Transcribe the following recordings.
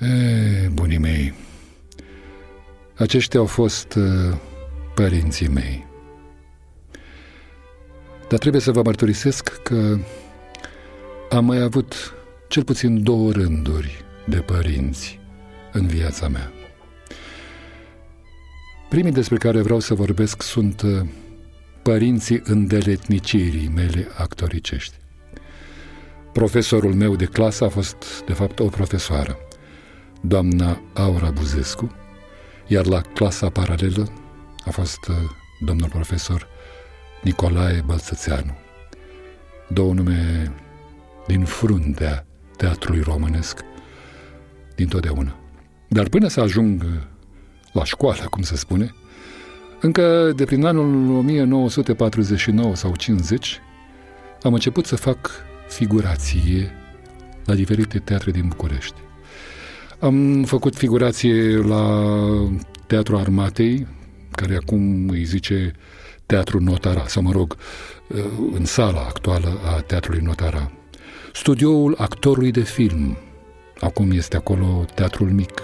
E, bunii mei, aceștia au fost uh, părinții mei. Dar trebuie să vă mărturisesc că am mai avut cel puțin două rânduri de părinți în viața mea. Primii despre care vreau să vorbesc sunt uh, părinții îndeletnicirii mele actoricești. Profesorul meu de clasă a fost, de fapt, o profesoară, doamna Aura Buzescu, iar la clasa paralelă a fost uh, domnul profesor Nicolae Balțățeanu. Două nume din fruntea teatrului românesc dintotdeauna. Dar până să ajung uh, la școală, cum se spune, încă de prin anul 1949 sau 50 am început să fac figurație la diferite teatre din București. Am făcut figurație la Teatrul Armatei, care acum îi zice Teatru Notara, sau mă rog, în sala actuală a Teatrului Notara. Studioul actorului de film, acum este acolo Teatrul Mic.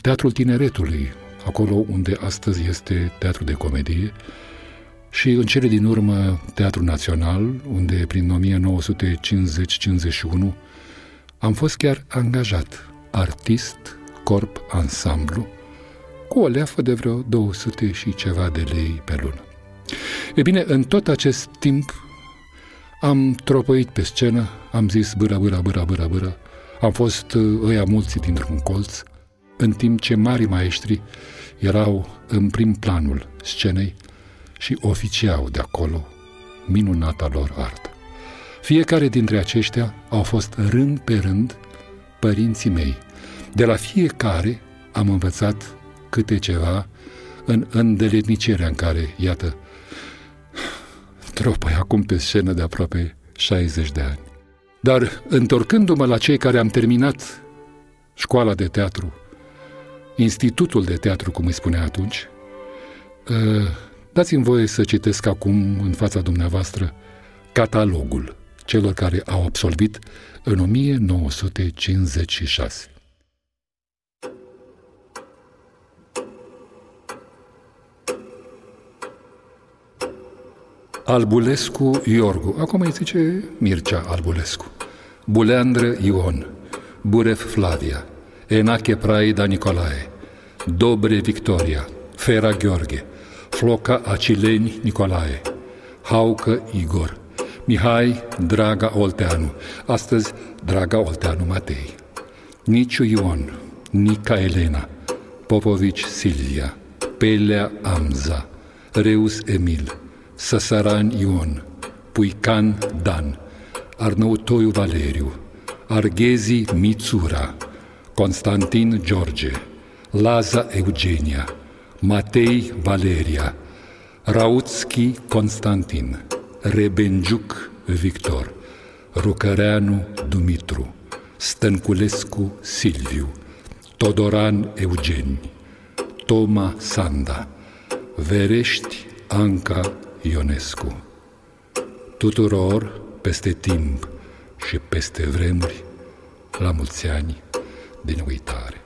Teatrul Tineretului, acolo unde astăzi este Teatru de Comedie, și în cele din urmă Teatrul Național, unde prin 1950-51 am fost chiar angajat, artist, corp, ansamblu, cu o leafă de vreo 200 și ceva de lei pe lună. E bine, în tot acest timp am tropăit pe scenă, am zis bâra, bâra, bâra, bâra, bâra, am fost uh, ăia mulți dintr-un colț, în timp ce mari maestri erau în prim planul scenei și oficiau de acolo minunata lor artă. Fiecare dintre aceștia au fost rând pe rând părinții mei. De la fiecare am învățat câte ceva în îndeletnicirea în care, iată, tropăi acum pe scenă de aproape 60 de ani. Dar întorcându-mă la cei care am terminat școala de teatru, institutul de teatru, cum îi spunea atunci, ă, dați-mi voie să citesc acum în fața dumneavoastră catalogul celor care au absolvit în 1956. Albulescu Iorgu, acum îi zice Mircea Albulescu, Buleandră Ion, Buref Flavia, Enache Praida Nicolae, Dobre Victoria, Fera Gheorghe, Floca Acileni Nicolae, Haucă Igor, Mihai Draga Olteanu, astăzi Draga Olteanu Matei, Niciu Ion, Nica Elena, Popovici Silvia, Pelea Amza, Reus Emil, Săsăran Ion, Puican Dan, Arnautoiu Valeriu, Arghezi Mitsura, Constantin George, Laza Eugenia, Matei Valeria, Rautski Constantin, Rebenjuc Victor, Rucăreanu Dumitru, Stănculescu Silviu, Todoran Eugeni, Toma Sanda, Verești Anca Ionescu. Tuturor, peste timp și peste vremuri, la mulți ani din uitare.